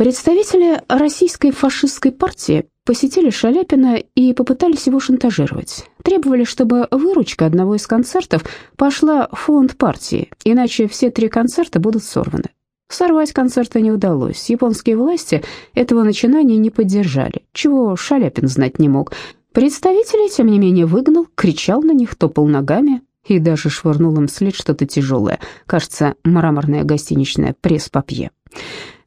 Представители российской фашистской партии посетили Шаляпина и попытались его шантажировать. Требовали, чтобы выручка одного из концертов пошла в фонд партии, иначе все три концерта будут сорваны. Сорвать концерты не удалось. Японские власти этого начинания не поддержали, чего Шаляпин знать не мог. Представителей, тем не менее, выгнал, кричал на них, топал ногами и даже швырнул им вслед что-то тяжелое, кажется, мраморная гостиничная пресс-папье.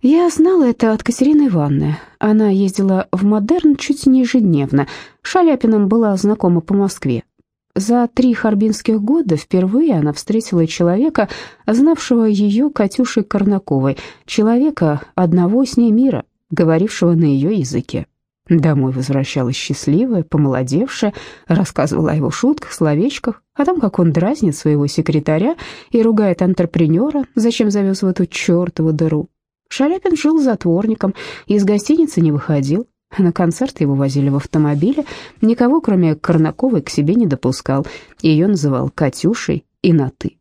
Я знала это от Катерины Ивановны. Она ездила в Модерн чуть не ежедневно. Шаляпиным была знакома по Москве. За три харбинских года впервые она встретила человека, знавшего ее Катюшей Корнаковой, человека одного с ней мира, говорившего на ее языке. Домой возвращалась счастливая, помолодевшая, рассказывала о его шутках, словечках, о том, как он дразнит своего секретаря и ругает антрепренера, зачем завез в эту чертову дыру. Шаляпин жил затворником, из гостиницы не выходил. На концерты его возили в автомобиле, никого, кроме Корнаковой, к себе не допускал. Ее называл Катюшей и на «ты».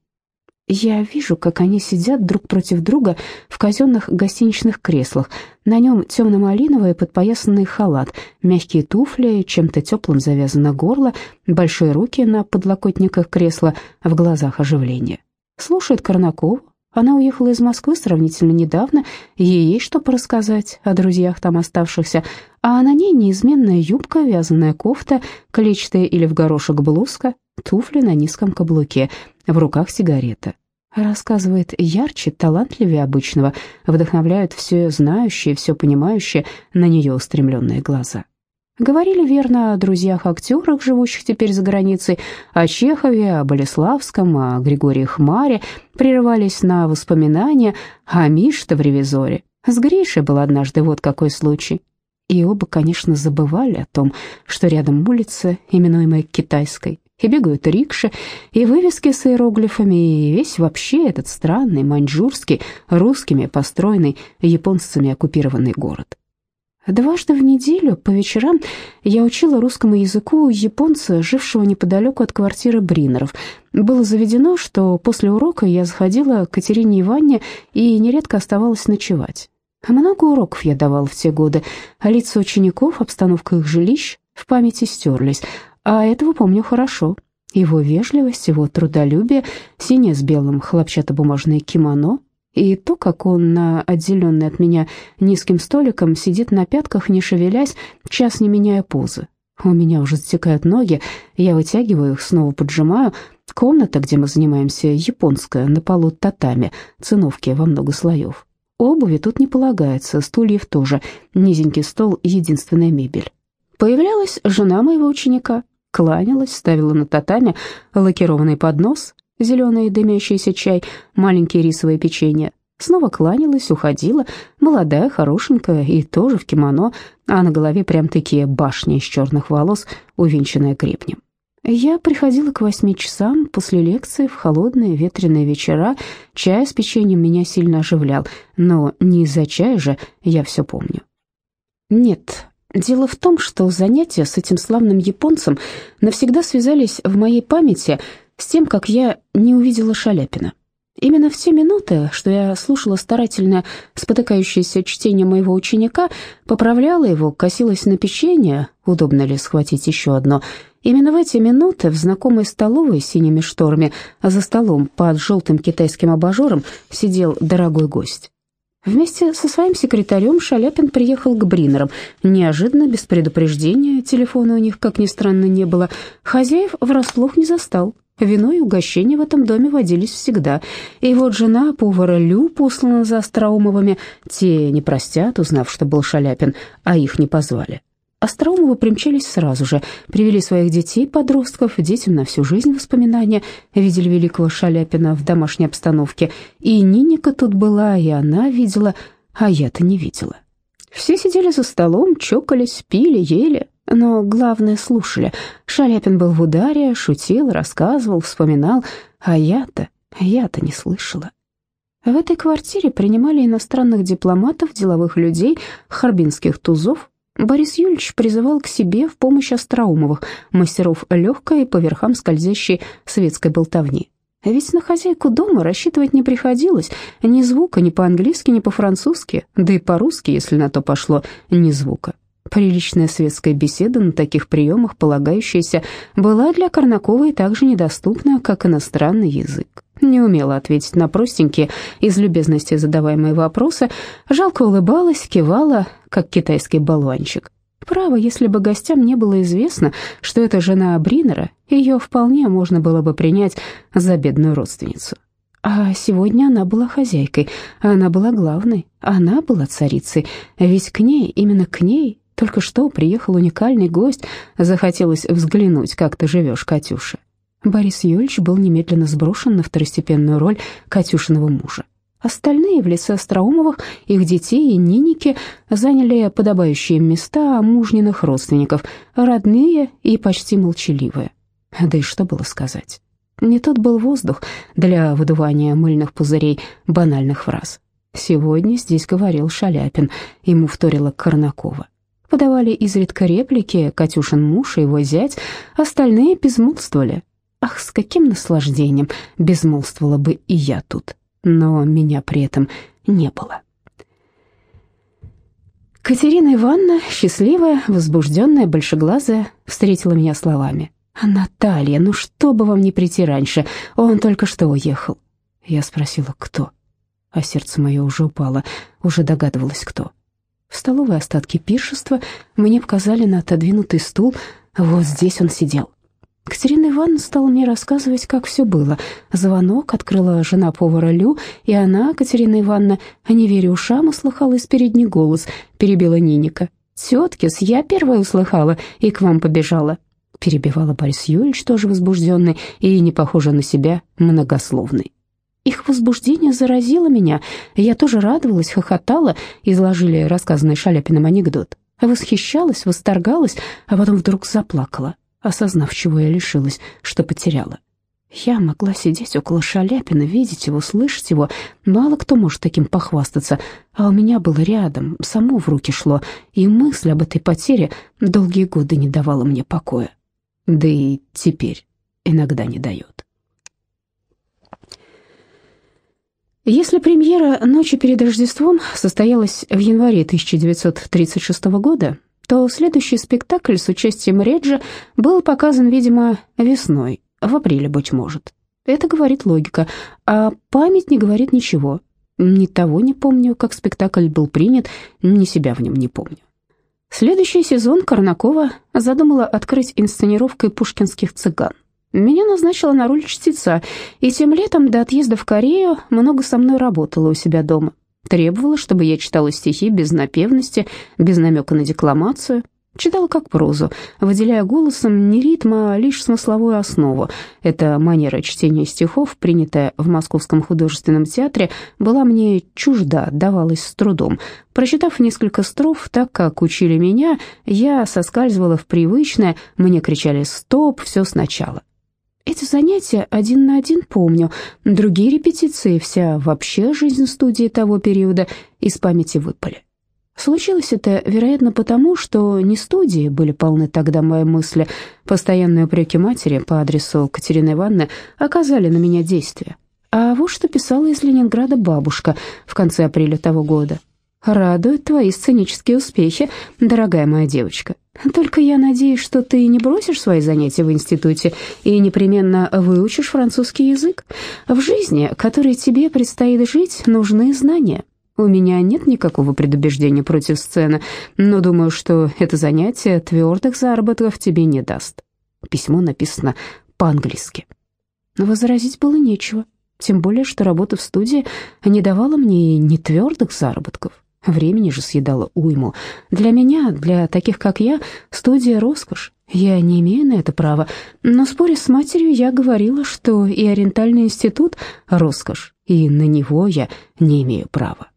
Я вижу, как они сидят друг против друга в казенных гостиничных креслах. На нем темно-малиновый подпоясанный халат, мягкие туфли, чем-то теплым завязано горло, большие руки на подлокотниках кресла, в глазах оживление. Слушает Корнакову, она уехала из Москвы сравнительно недавно, ей есть что порассказать о друзьях там оставшихся, а на ней неизменная юбка, вязаная кофта, клетчатая или в горошек блузка, туфли на низком каблуке, в руках сигарета. Рассказывает ярче, талантливее обычного, вдохновляют все знающие, все понимающие, на нее устремленные глаза. Говорили верно о друзьях-актерах, живущих теперь за границей, о Чехове, о Болеславском, о Григории Хмаре, прерывались на воспоминания о Миш-то в «Ревизоре». С Гришей был однажды вот какой случай. И оба, конечно, забывали о том, что рядом улица, именуемая Китайской, и бегают рикши, и вывески с иероглифами, и весь вообще этот странный, маньчжурский, русскими построенный, японцами оккупированный город. Дважды в неделю по вечерам я учила русскому языку японца, жившего неподалеку от квартиры Бринеров. Было заведено, что после урока я заходила к Катерине Ивановне и нередко оставалась ночевать. Много уроков я давала в те годы, а лица учеников, обстановка их жилищ в памяти стерлись, а этого помню хорошо. Его вежливость, его трудолюбие, синее с белым хлопчатобумажное кимоно — и то, как он на отделенной от меня низким столиком сидит на пятках, не шевелясь, час не меняя позы. У меня уже затекают ноги, я вытягиваю их, снова поджимаю. Комната, где мы занимаемся, японская, на полу татами, циновки во много слоев. Обуви тут не полагается, стульев тоже, низенький стол — единственная мебель. Появлялась жена моего ученика, кланялась, ставила на татами лакированный поднос, зеленый дымящийся чай, маленькие рисовые печенья. Снова кланялась, уходила, молодая, хорошенькая и тоже в кимоно, а на голове прям такие башни из черных волос, увенчанная гребнем. Я приходила к восьми часам после лекции в холодные ветреные вечера. Чай с печеньем меня сильно оживлял, но не из-за чая же, я все помню. Нет, дело в том, что занятия с этим славным японцем навсегда связались в моей памяти с тем, как я не увидела Шаляпина. Именно в те минуты, что я слушала старательно спотыкающееся чтение моего ученика, поправляла его, косилась на печенье, удобно ли схватить еще одно. Именно в эти минуты в знакомой столовой с синими шторами, а за столом под желтым китайским абажуром сидел дорогой гость. Вместе со своим секретарем Шаляпин приехал к Бринерам. Неожиданно, без предупреждения, телефона у них, как ни странно, не было. Хозяев врасплох не застал. Вино и угощения в этом доме водились всегда. И вот жена повара Лю послана за Остроумовыми. Те не простят, узнав, что был Шаляпин, а их не позвали. Остроумовы примчались сразу же, привели своих детей, подростков, детям на всю жизнь воспоминания, видели великого Шаляпина в домашней обстановке. И Ниника тут была, и она видела, а я-то не видела. Все сидели за столом, чокались, пили, ели, но главное слушали. Шаляпин был в ударе, шутил, рассказывал, вспоминал, а я-то, я-то не слышала. В этой квартире принимали иностранных дипломатов, деловых людей, харбинских тузов. Борис Юльевич призывал к себе в помощь Остроумовых, мастеров легкой по верхам скользящей светской болтовни. Ведь на хозяйку дома рассчитывать не приходилось. Ни звука, ни по-английски, ни по-французски, да и по-русски, если на то пошло, ни звука. Приличная светская беседа на таких приемах, полагающаяся, была для Корнаковой так же недоступна, как иностранный язык. Не умела ответить на простенькие, из любезности задаваемые вопросы, жалко улыбалась, кивала, как китайский болванчик. Право, если бы гостям не было известно, что это жена Бринера, ее вполне можно было бы принять за бедную родственницу. А сегодня она была хозяйкой, она была главной, она была царицей, ведь к ней, именно к ней, только что приехал уникальный гость, захотелось взглянуть, как ты живешь, Катюша. Борис Юрьевич был немедленно сброшен на второстепенную роль Катюшиного мужа. Остальные в лице Остроумовых, их детей и Ниники заняли подобающие места мужниных родственников, родные и почти молчаливые. Да и что было сказать? Не тот был воздух для выдувания мыльных пузырей банальных фраз. Сегодня здесь говорил Шаляпин, ему вторила Корнакова. Подавали изредка реплики Катюшин муж и его зять, остальные безмолвствовали. Ах, с каким наслаждением безмолвствовала бы и я тут но меня при этом не было. Катерина Ивановна, счастливая, возбужденная, большеглазая, встретила меня словами. «Наталья, ну что бы вам не прийти раньше? Он только что уехал». Я спросила, кто? А сердце мое уже упало, уже догадывалась, кто. В столовой остатки пиршества мне показали на отодвинутый стул, вот здесь он сидел. Катерина Ивановна стала мне рассказывать, как все было. Звонок открыла жена повара Лю, и она, Катерина Ивановна, не веря ушам, услыхала из передний голос, перебила Ниника. «Теткис, я первая услыхала и к вам побежала», перебивала Борис Юрьевич, тоже возбужденный и не похожий на себя, многословный. Их возбуждение заразило меня, я тоже радовалась, хохотала, изложили рассказанный Шаляпиным анекдот. Восхищалась, восторгалась, а потом вдруг заплакала осознав, чего я лишилась, что потеряла. Я могла сидеть около Шаляпина, видеть его, слышать его. Мало кто может таким похвастаться, а у меня было рядом, само в руки шло, и мысль об этой потере долгие годы не давала мне покоя. Да и теперь иногда не дает. Если премьера «Ночи перед Рождеством» состоялась в январе 1936 года, то следующий спектакль с участием Реджа был показан, видимо, весной, в апреле, быть может. Это говорит логика, а память не говорит ничего. Ни того не помню, как спектакль был принят, ни себя в нем не помню. Следующий сезон Корнакова задумала открыть инсценировкой пушкинских цыган. Меня назначила на роль чтеца, и тем летом до отъезда в Корею много со мной работала у себя дома. Требовала, чтобы я читала стихи без напевности, без намека на декламацию. Читала как прозу, выделяя голосом не ритм, а лишь смысловую основу. Эта манера чтения стихов, принятая в Московском художественном театре, была мне чужда, давалась с трудом. Прочитав несколько строф, так как учили меня, я соскальзывала в привычное, мне кричали «стоп», все сначала. Эти занятия один на один помню, другие репетиции, вся вообще жизнь студии того периода из памяти выпали. Случилось это, вероятно, потому, что не студии были полны тогда мои мысли. Постоянные упреки матери по адресу Катерины Ивановны оказали на меня действие. А вот что писала из Ленинграда бабушка в конце апреля того года. «Радуют твои сценические успехи, дорогая моя девочка. Только я надеюсь, что ты не бросишь свои занятия в институте и непременно выучишь французский язык. В жизни, которой тебе предстоит жить, нужны знания. У меня нет никакого предубеждения против сцены, но думаю, что это занятие твердых заработков тебе не даст. Письмо написано по-английски. Возразить было нечего, тем более, что работа в студии не давала мне ни твердых заработков, Времени же съедала уйму. Для меня, для таких как я, студия — роскошь. Я не имею на это права, но споря с матерью я говорила, что и Ориентальный институт — роскошь, и на него я не имею права.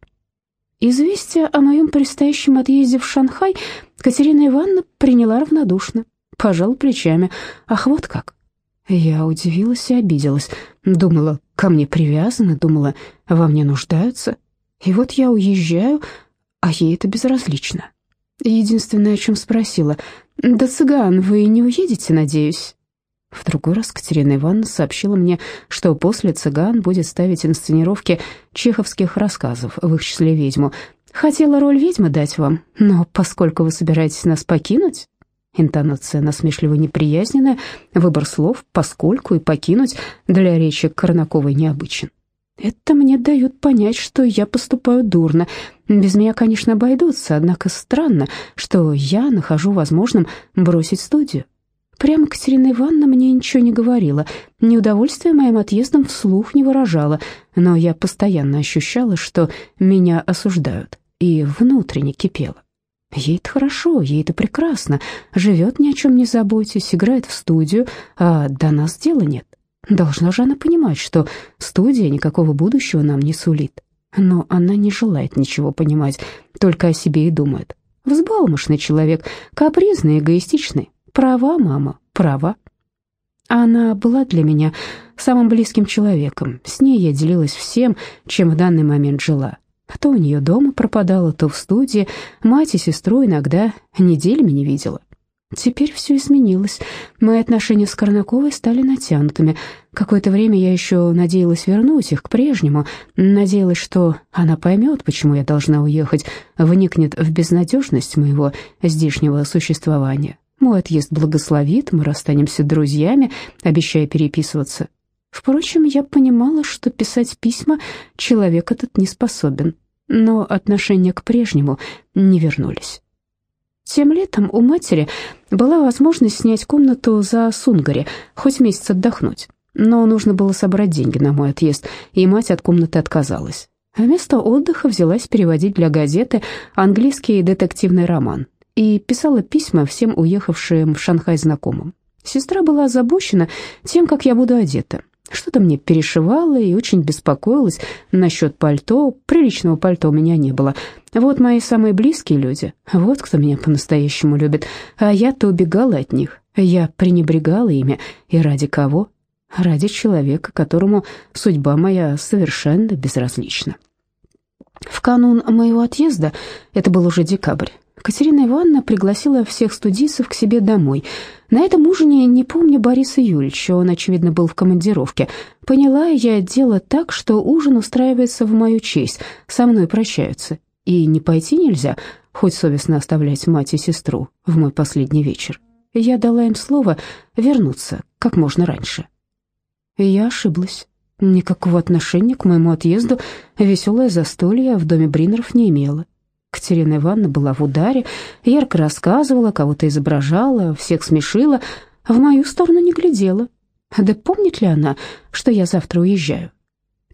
Известие о моем предстоящем отъезде в Шанхай Катерина Ивановна приняла равнодушно, пожала плечами. Ах, вот как. Я удивилась и обиделась. Думала, ко мне привязаны, думала, во мне нуждаются. И вот я уезжаю, а ей это безразлично. Единственное, о чем спросила, «Да, цыган, вы не уедете, надеюсь?» В другой раз Катерина Ивановна сообщила мне, что после «Цыган» будет ставить инсценировки чеховских рассказов, в их числе «Ведьму». Хотела роль ведьмы дать вам, но поскольку вы собираетесь нас покинуть, Интонация насмешливо-неприязненная, выбор слов «поскольку» и «покинуть» для речи Корнаковой необычен. Это мне дает понять, что я поступаю дурно. Без меня, конечно, обойдутся, однако странно, что я нахожу возможным бросить студию. Прямо Катерина Ивановна мне ничего не говорила, неудовольствие моим отъездом вслух не выражала, но я постоянно ощущала, что меня осуждают, и внутренне кипела. Ей-то хорошо, ей-то прекрасно, живет ни о чем не заботясь, играет в студию, а до нас дела нет. Должна же она понимать, что студия никакого будущего нам не сулит. Но она не желает ничего понимать, только о себе и думает. Взбалмошный человек, капризный, эгоистичный. Права, мама, права. Она была для меня самым близким человеком. С ней я делилась всем, чем в данный момент жила. То у нее дома пропадала, то в студии. Мать и сестру иногда неделями не видела. Теперь все изменилось. Мои отношения с Корнаковой стали натянутыми. Какое-то время я еще надеялась вернуть их к прежнему. Надеялась, что она поймет, почему я должна уехать, вникнет в безнадежность моего здешнего существования. Мой отъезд благословит, мы расстанемся друзьями, обещая переписываться. Впрочем, я понимала, что писать письма человек этот не способен, но отношения к прежнему не вернулись. Тем летом у матери была возможность снять комнату за Сунгаре, хоть месяц отдохнуть. Но нужно было собрать деньги на мой отъезд, и мать от комнаты отказалась. Вместо отдыха взялась переводить для газеты английский детективный роман и писала письма всем уехавшим в Шанхай знакомым. Сестра была озабочена тем, как я буду одета, что-то мне перешивало и очень беспокоилась насчет пальто. Приличного пальто у меня не было. Вот мои самые близкие люди, вот кто меня по-настоящему любит. А я-то убегала от них, я пренебрегала ими. И ради кого? Ради человека, которому судьба моя совершенно безразлична. В канун моего отъезда, это был уже декабрь, Катерина Ивановна пригласила всех студийцев к себе домой. На этом ужине не помню Бориса Юльевича, он, очевидно, был в командировке. Поняла я дело так, что ужин устраивается в мою честь, со мной прощаются. И не пойти нельзя, хоть совестно оставлять мать и сестру в мой последний вечер. Я дала им слово вернуться как можно раньше. Я ошиблась. Никакого отношения к моему отъезду веселое застолье в доме Бринеров не имело. Катерина Ивановна была в ударе, ярко рассказывала, кого-то изображала, всех смешила, а в мою сторону не глядела. Да помнит ли она, что я завтра уезжаю?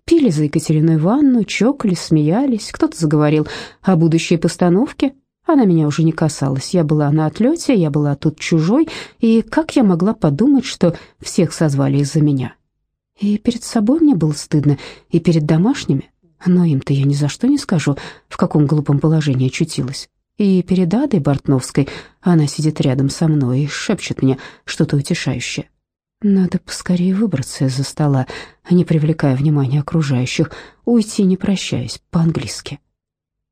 Пили за Екатерину Ивановну, чокались, смеялись, кто-то заговорил о будущей постановке. Она меня уже не касалась, я была на отлете, я была тут чужой, и как я могла подумать, что всех созвали из-за меня? И перед собой мне было стыдно, и перед домашними. Но им-то я ни за что не скажу, в каком глупом положении очутилась. И перед Адой Бортновской она сидит рядом со мной и шепчет мне что-то утешающее. Надо поскорее выбраться из-за стола, не привлекая внимания окружающих, уйти не прощаясь, по-английски.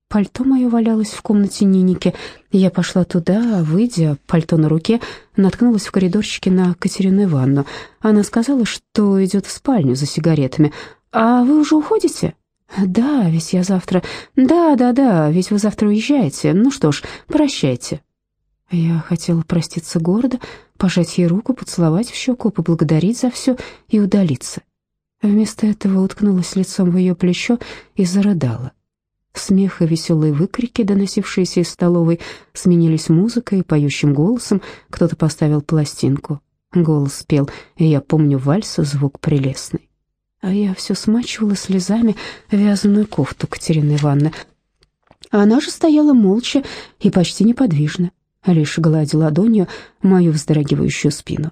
Пальто мое валялось в комнате Ниники. Я пошла туда, а, выйдя, пальто на руке, наткнулась в коридорчике на Катерину Ивановну. Она сказала, что идет в спальню за сигаретами. «А вы уже уходите?» «Да, ведь я завтра... Да, да, да, ведь вы завтра уезжаете. Ну что ж, прощайте». Я хотела проститься гордо, пожать ей руку, поцеловать в щеку, поблагодарить за все и удалиться. Вместо этого уткнулась лицом в ее плечо и зарыдала. Смех и веселые выкрики, доносившиеся из столовой, сменились музыкой, поющим голосом. Кто-то поставил пластинку. Голос пел, и я помню вальса, звук прелестный а я все смачивала слезами вязаную кофту Катерины Ивановны. Она же стояла молча и почти неподвижно, лишь гладила ладонью мою вздрагивающую спину.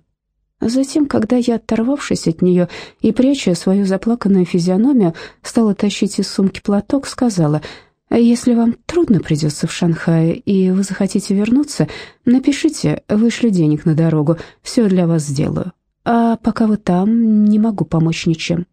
Затем, когда я, оторвавшись от нее и пряча свою заплаканную физиономию, стала тащить из сумки платок, сказала, «Если вам трудно придется в Шанхае и вы захотите вернуться, напишите, вышлю денег на дорогу, все для вас сделаю. А пока вы там, не могу помочь ничем».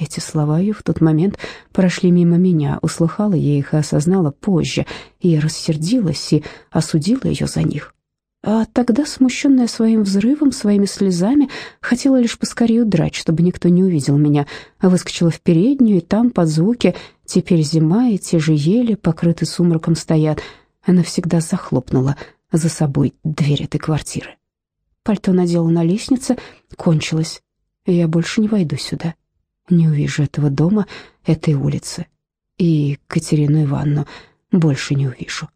Эти слова ее в тот момент прошли мимо меня, услыхала я их и осознала позже, и рассердилась, и осудила ее за них. А тогда, смущенная своим взрывом, своими слезами, хотела лишь поскорее удрать, чтобы никто не увидел меня. Выскочила в переднюю, и там, под звуки, теперь зима, и те же ели, покрыты сумраком, стоят. Она всегда захлопнула за собой дверь этой квартиры. Пальто надела на лестнице, кончилось. Я больше не войду сюда. Не увижу этого дома, этой улицы. И Катерину Ивановну больше не увижу.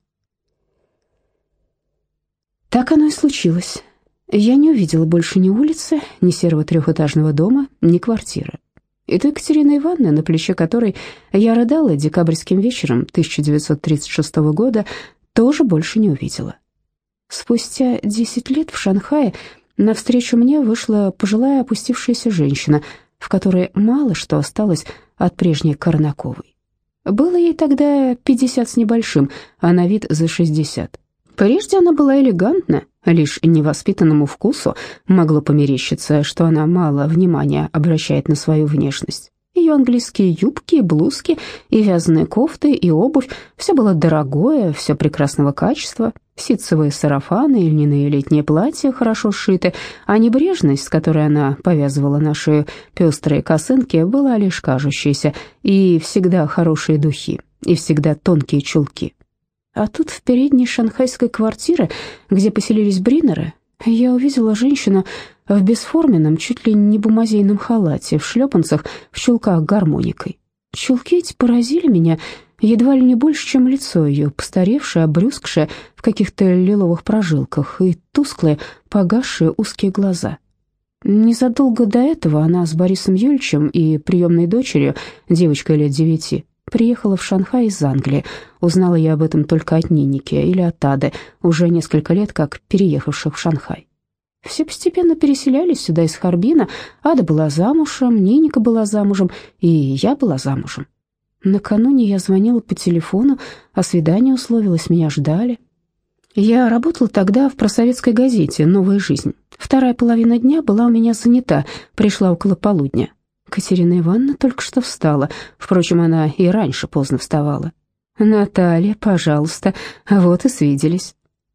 Так оно и случилось. Я не увидела больше ни улицы, ни серого трехэтажного дома, ни квартиры. И той Екатерины Ивановны, на плече которой я рыдала декабрьским вечером 1936 года, тоже больше не увидела. Спустя 10 лет в Шанхае навстречу мне вышла пожилая опустившаяся женщина, в которой мало что осталось от прежней Корнаковой. Было ей тогда 50 с небольшим, а на вид за 60. Прежде она была элегантна, лишь невоспитанному вкусу могло померещиться, что она мало внимания обращает на свою внешность. Ее английские юбки, блузки и вязаные кофты, и обувь — все было дорогое, все прекрасного качества. Ситцевые сарафаны и льняные летние платья хорошо сшиты, а небрежность, с которой она повязывала на шею пестрые косынки, была лишь кажущейся, и всегда хорошие духи, и всегда тонкие чулки. А тут в передней шанхайской квартире, где поселились Бринеры, я увидела женщину в бесформенном, чуть ли не бумазейном халате, в шлепанцах, в чулках гармоникой. Чулки эти поразили меня едва ли не больше, чем лицо ее, постаревшее, обрюзгшее в каких-то лиловых прожилках и тусклые, погасшие узкие глаза. Незадолго до этого она с Борисом Юльчем и приемной дочерью, девочкой лет девяти, Приехала в Шанхай из Англии. Узнала я об этом только от Ниники или от Ады, уже несколько лет как переехавших в Шанхай. Все постепенно переселялись сюда из Харбина. Ада была замужем, Ниника была замужем, и я была замужем. Накануне я звонила по телефону, о свидании условилась, меня ждали. Я работала тогда в просоветской газете «Новая жизнь». Вторая половина дня была у меня занята, пришла около полудня. Катерина Ивановна только что встала. Впрочем, она и раньше поздно вставала. «Наталья, пожалуйста, вот и свиделись».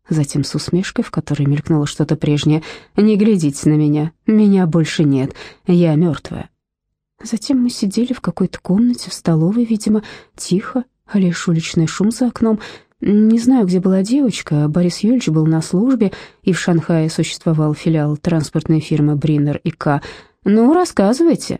Затем с усмешкой, в которой мелькнуло что-то прежнее. «Не глядите на меня, меня больше нет, я мертвая». Затем мы сидели в какой-то комнате, в столовой, видимо, тихо, а лишь уличный шум за окном. Не знаю, где была девочка, Борис Юльевич был на службе, и в Шанхае существовал филиал транспортной фирмы «Бринер и К». «Ну, рассказывайте»,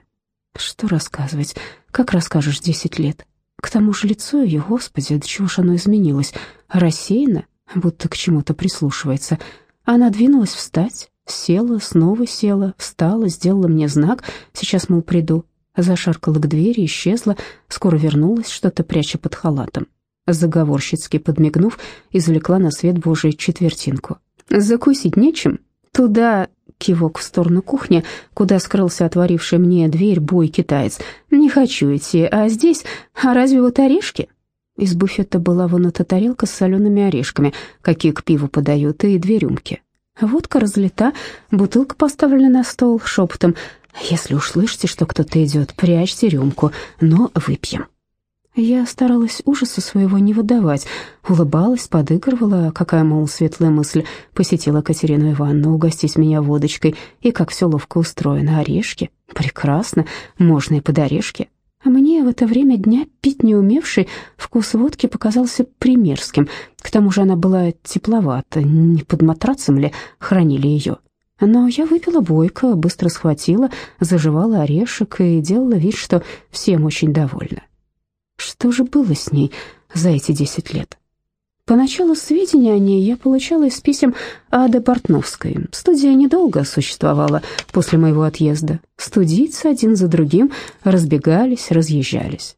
что рассказывать? Как расскажешь десять лет? К тому же лицо ее, господи, до чего ж оно изменилось? Рассеяно, будто к чему-то прислушивается. Она двинулась встать, села, снова села, встала, сделала мне знак, сейчас, мол, приду. Зашаркала к двери, исчезла, скоро вернулась, что-то пряча под халатом. Заговорщицки подмигнув, извлекла на свет Божий четвертинку. «Закусить нечем? Туда Кивок в сторону кухни, куда скрылся отворивший мне дверь бой-китаец. «Не хочу идти, а здесь... А разве вот орешки?» Из буфета была вынута тарелка с солеными орешками, какие к пиву подают, и две рюмки. Водка разлита, бутылка поставлена на стол шепотом. «Если уж слышите, что кто-то идет, прячьте рюмку, но выпьем». Я старалась ужаса своего не выдавать, улыбалась, подыгрывала, какая, мол, светлая мысль. Посетила Катерину Ивановну угостить меня водочкой, и как все ловко устроено, орешки, прекрасно, можно и под орешки. А мне в это время дня, пить не умевший, вкус водки показался примерским, к тому же она была тепловата, не под матрацем ли хранили ее. Но я выпила бойко, быстро схватила, заживала орешек и делала вид, что всем очень довольна. Что же было с ней за эти десять лет? Поначалу сведения о ней я получала из писем Ады Портновской. Студия недолго существовала после моего отъезда. Студийцы один за другим разбегались, разъезжались.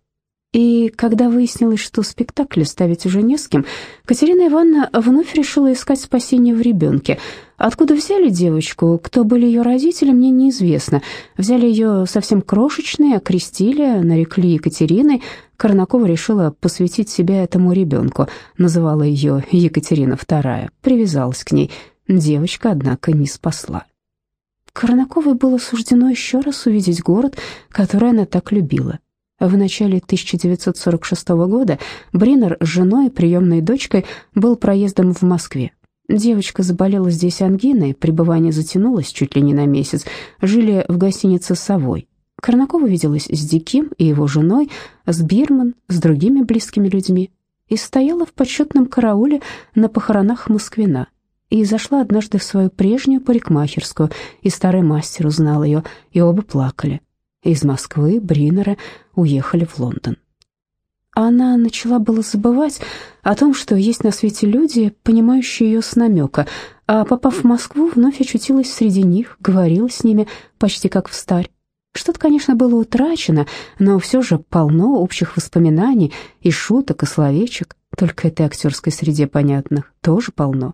И когда выяснилось, что спектакль ставить уже не с кем, Катерина Ивановна вновь решила искать спасение в ребенке. Откуда взяли девочку, кто были ее родители, мне неизвестно. Взяли ее совсем крошечной, окрестили, нарекли Екатериной. Корнакова решила посвятить себя этому ребенку, называла ее Екатерина II, привязалась к ней. Девочка, однако, не спасла. Корнаковой было суждено еще раз увидеть город, который она так любила. В начале 1946 года Бринер с женой и приемной дочкой был проездом в Москве. Девочка заболела здесь ангиной, пребывание затянулось чуть ли не на месяц. Жили в гостинице «Совой». Корнакова виделась с Диким и его женой, с Бирман, с другими близкими людьми и стояла в почетном карауле на похоронах Москвина. И зашла однажды в свою прежнюю парикмахерскую, и старый мастер узнал ее, и оба плакали. Из Москвы Бринеры уехали в Лондон. Она начала было забывать о том, что есть на свете люди, понимающие ее с намека, а попав в Москву, вновь очутилась среди них, говорила с ними почти как в старь. Что-то, конечно, было утрачено, но все же полно общих воспоминаний и шуток, и словечек, только этой актерской среде понятных тоже полно.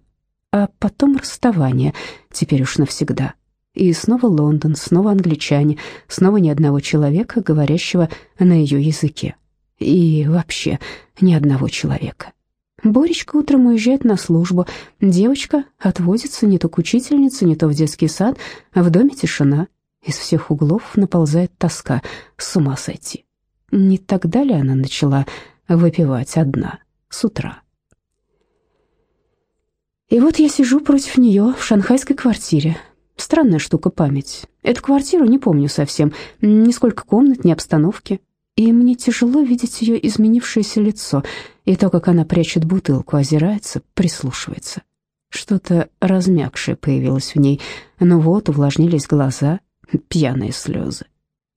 А потом расставание, теперь уж навсегда. И снова Лондон, снова англичане, снова ни одного человека, говорящего на ее языке. И вообще ни одного человека. Боречка утром уезжает на службу, девочка отвозится не то к учительнице, не то в детский сад, в доме тишина. Из всех углов наползает тоска, с ума сойти. Не тогда ли она начала выпивать одна с утра? И вот я сижу против нее в шанхайской квартире. Странная штука память. Эту квартиру не помню совсем, ни сколько комнат, ни обстановки и мне тяжело видеть ее изменившееся лицо и то, как она прячет бутылку, озирается, прислушивается. Что-то размягшее появилось в ней, но вот увлажнились глаза, пьяные слезы.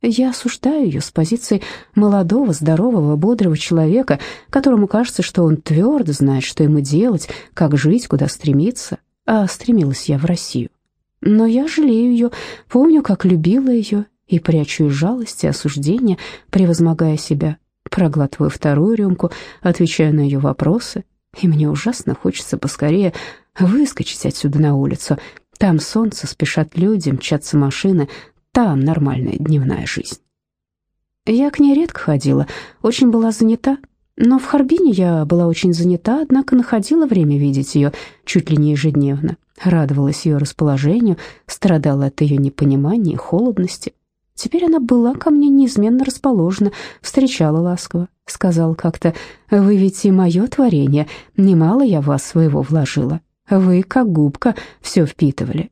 Я осуждаю ее с позиции молодого, здорового, бодрого человека, которому кажется, что он твердо знает, что ему делать, как жить, куда стремиться, а стремилась я в Россию. Но я жалею ее, помню, как любила ее и прячу из жалости, осуждения, превозмогая себя. Проглатываю вторую рюмку, отвечаю на ее вопросы, и мне ужасно хочется поскорее выскочить отсюда на улицу. Там солнце, спешат люди, мчатся машины, там нормальная дневная жизнь. Я к ней редко ходила, очень была занята, но в Харбине я была очень занята, однако находила время видеть ее чуть ли не ежедневно, радовалась ее расположению, страдала от ее непонимания и холодности. Теперь она была ко мне неизменно расположена, встречала ласково, сказала как-то, «Вы ведь и мое творение, немало я вас своего вложила. Вы, как губка, все впитывали».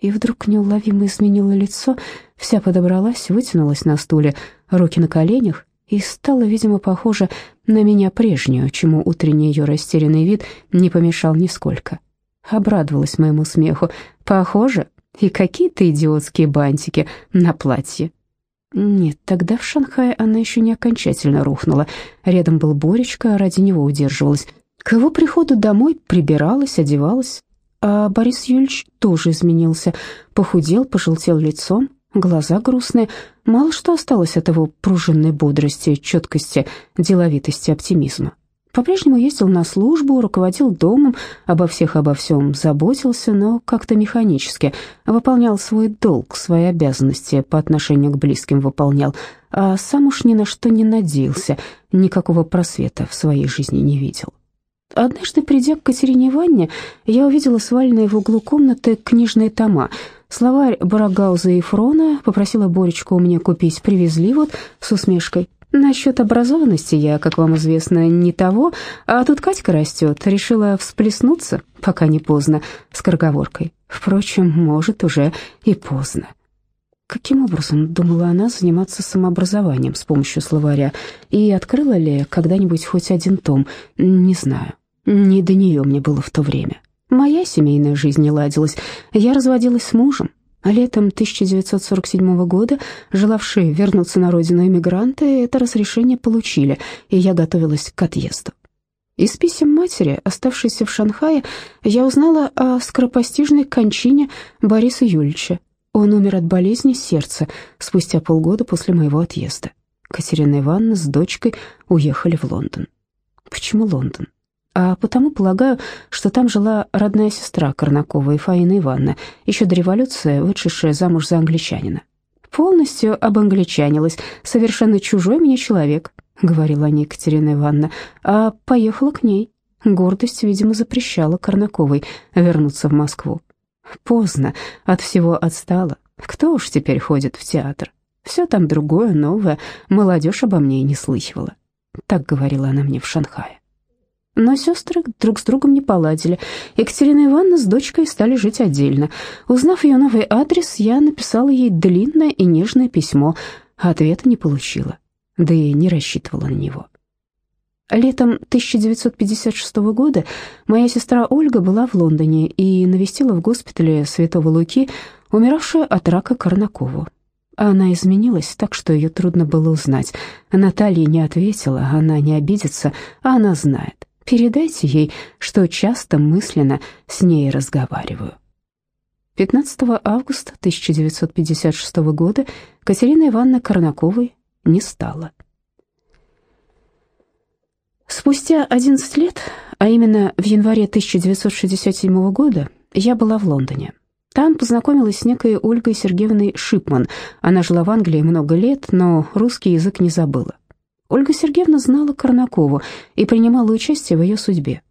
И вдруг неуловимо изменила лицо, вся подобралась, вытянулась на стуле, руки на коленях, и стала, видимо, похожа на меня прежнюю, чему утренний ее растерянный вид не помешал нисколько. Обрадовалась моему смеху. «Похоже, и какие-то идиотские бантики на платье. Нет, тогда в Шанхае она еще не окончательно рухнула. Рядом был Боречка, ради него удерживалась. К его приходу домой прибиралась, одевалась. А Борис Юльевич тоже изменился. Похудел, пожелтел лицом, глаза грустные. Мало что осталось от его пружинной бодрости, четкости, деловитости, оптимизма. По-прежнему ездил на службу, руководил домом, обо всех обо всем заботился, но как-то механически выполнял свой долг, свои обязанности по отношению к близким выполнял, а сам уж ни на что не надеялся, никакого просвета в своей жизни не видел. Однажды, придя к Катерине Ивановне, я увидела сваленные в углу комнаты книжные тома. Словарь Барагауза и Фрона попросила Боречку у меня купить, привезли вот с усмешкой. Насчет образованности я, как вам известно, не того, а тут Катька растет, решила всплеснуться, пока не поздно, с скороговоркой. Впрочем, может, уже и поздно. Каким образом, думала она, заниматься самообразованием с помощью словаря? И открыла ли когда-нибудь хоть один том? Не знаю. Не до нее мне было в то время. Моя семейная жизнь не ладилась. Я разводилась с мужем, а летом 1947 года желавшие вернуться на родину эмигранты это разрешение получили, и я готовилась к отъезду. Из писем матери, оставшейся в Шанхае, я узнала о скоропостижной кончине Бориса Юльевича. Он умер от болезни сердца спустя полгода после моего отъезда. Катерина Ивановна с дочкой уехали в Лондон. Почему Лондон? а потому полагаю, что там жила родная сестра Корнакова Фаина Ивановна, еще до революции вышедшая замуж за англичанина. «Полностью обангличанилась, совершенно чужой мне человек», — говорила о ней Екатерина Ивановна, а поехала к ней. Гордость, видимо, запрещала Корнаковой вернуться в Москву. Поздно, от всего отстала. Кто уж теперь ходит в театр? Все там другое, новое, молодежь обо мне и не слыхивала. Так говорила она мне в Шанхае. Но сестры друг с другом не поладили. Екатерина Ивановна с дочкой стали жить отдельно. Узнав ее новый адрес, я написала ей длинное и нежное письмо, ответа не получила, да и не рассчитывала на него. Летом 1956 года моя сестра Ольга была в Лондоне и навестила в госпитале Святого Луки умиравшую от рака Корнакову. Она изменилась так, что ее трудно было узнать. Наталья не ответила, она не обидится, а она знает. Передайте ей, что часто мысленно с ней разговариваю. 15 августа 1956 года Катерина Ивановна Корнаковой не стала. Спустя 11 лет, а именно в январе 1967 года, я была в Лондоне. Там познакомилась с некой Ольгой Сергеевной Шипман. Она жила в Англии много лет, но русский язык не забыла. Ольга Сергеевна знала Корнакову и принимала участие в ее судьбе.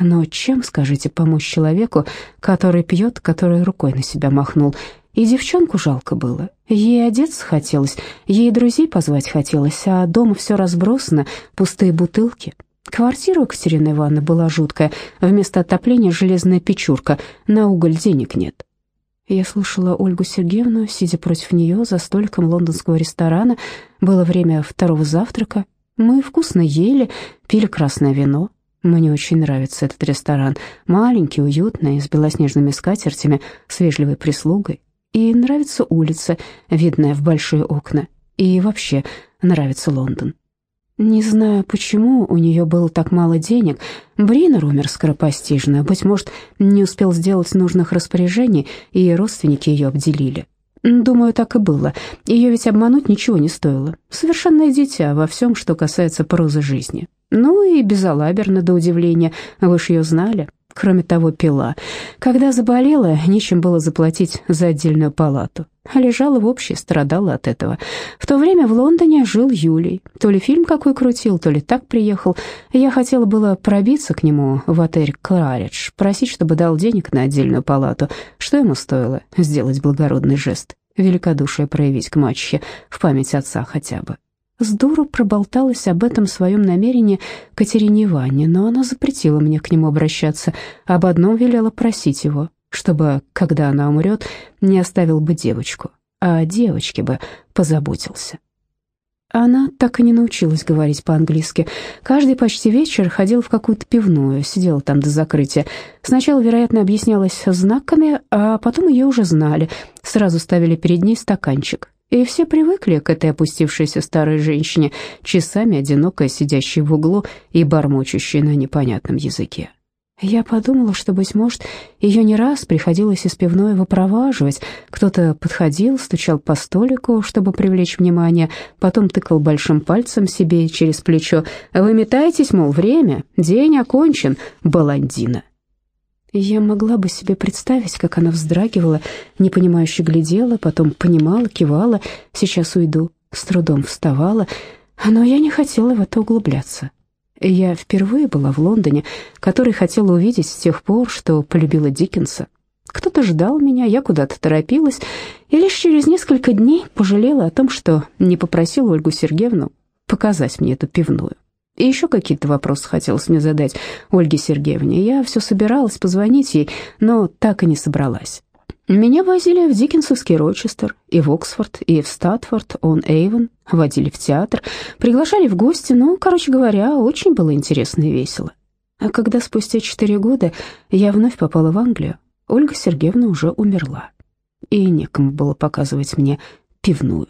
Но чем, скажите, помочь человеку, который пьет, который рукой на себя махнул? И девчонку жалко было. Ей одеться хотелось, ей друзей позвать хотелось, а дома все разбросано, пустые бутылки. Квартира у Катерины Ивановны была жуткая, вместо отопления железная печурка, на уголь денег нет. Я слушала Ольгу Сергеевну, сидя против нее за столиком лондонского ресторана. Было время второго завтрака. Мы вкусно ели, пили красное вино. Мне очень нравится этот ресторан. Маленький, уютный, с белоснежными скатертями, с вежливой прислугой. И нравится улица, видная в большие окна. И вообще нравится Лондон. Не знаю, почему у нее было так мало денег. Бринер умер скоропостижно, быть может, не успел сделать нужных распоряжений, и родственники ее обделили. Думаю, так и было. Ее ведь обмануть ничего не стоило. Совершенное дитя во всем, что касается прозы жизни. Ну и безалаберно, до удивления, вы ж ее знали. Кроме того, пила. Когда заболела, нечем было заплатить за отдельную палату. Лежала в общей, страдала от этого. В то время в Лондоне жил Юлий. То ли фильм какой крутил, то ли так приехал. Я хотела было пробиться к нему в отель «Кларидж», просить, чтобы дал денег на отдельную палату. Что ему стоило? Сделать благородный жест. Великодушие проявить к мачехе, в память отца хотя бы. С дуру проболталась об этом своем намерении Катерине Ивановне, но она запретила мне к нему обращаться, об одном велела просить его, чтобы, когда она умрет, не оставил бы девочку, а о девочке бы позаботился. Она так и не научилась говорить по-английски. Каждый почти вечер ходил в какую-то пивную, сидела там до закрытия. Сначала, вероятно, объяснялась знаками, а потом ее уже знали. Сразу ставили перед ней стаканчик. И все привыкли к этой опустившейся старой женщине, часами одинокой, сидящей в углу и бормочущей на непонятном языке. Я подумала, что, быть может, ее не раз приходилось из пивной выпроваживать. Кто-то подходил, стучал по столику, чтобы привлечь внимание, потом тыкал большим пальцем себе через плечо. «Вы метаетесь, мол, время, день окончен, баландина». Я могла бы себе представить, как она вздрагивала, непонимающе глядела, потом понимала, кивала, сейчас уйду, с трудом вставала, но я не хотела в это углубляться. Я впервые была в Лондоне, который хотела увидеть с тех пор, что полюбила Диккенса. Кто-то ждал меня, я куда-то торопилась, и лишь через несколько дней пожалела о том, что не попросила Ольгу Сергеевну показать мне эту пивную. И еще какие-то вопросы хотелось мне задать Ольге Сергеевне. Я все собиралась позвонить ей, но так и не собралась. Меня возили в Диккенсовский Рочестер, и в Оксфорд, и в Статфорд, он Эйвен, водили в театр, приглашали в гости, ну, короче говоря, очень было интересно и весело. А когда спустя четыре года я вновь попала в Англию, Ольга Сергеевна уже умерла, и некому было показывать мне пивную,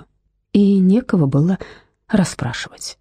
и некого было расспрашивать.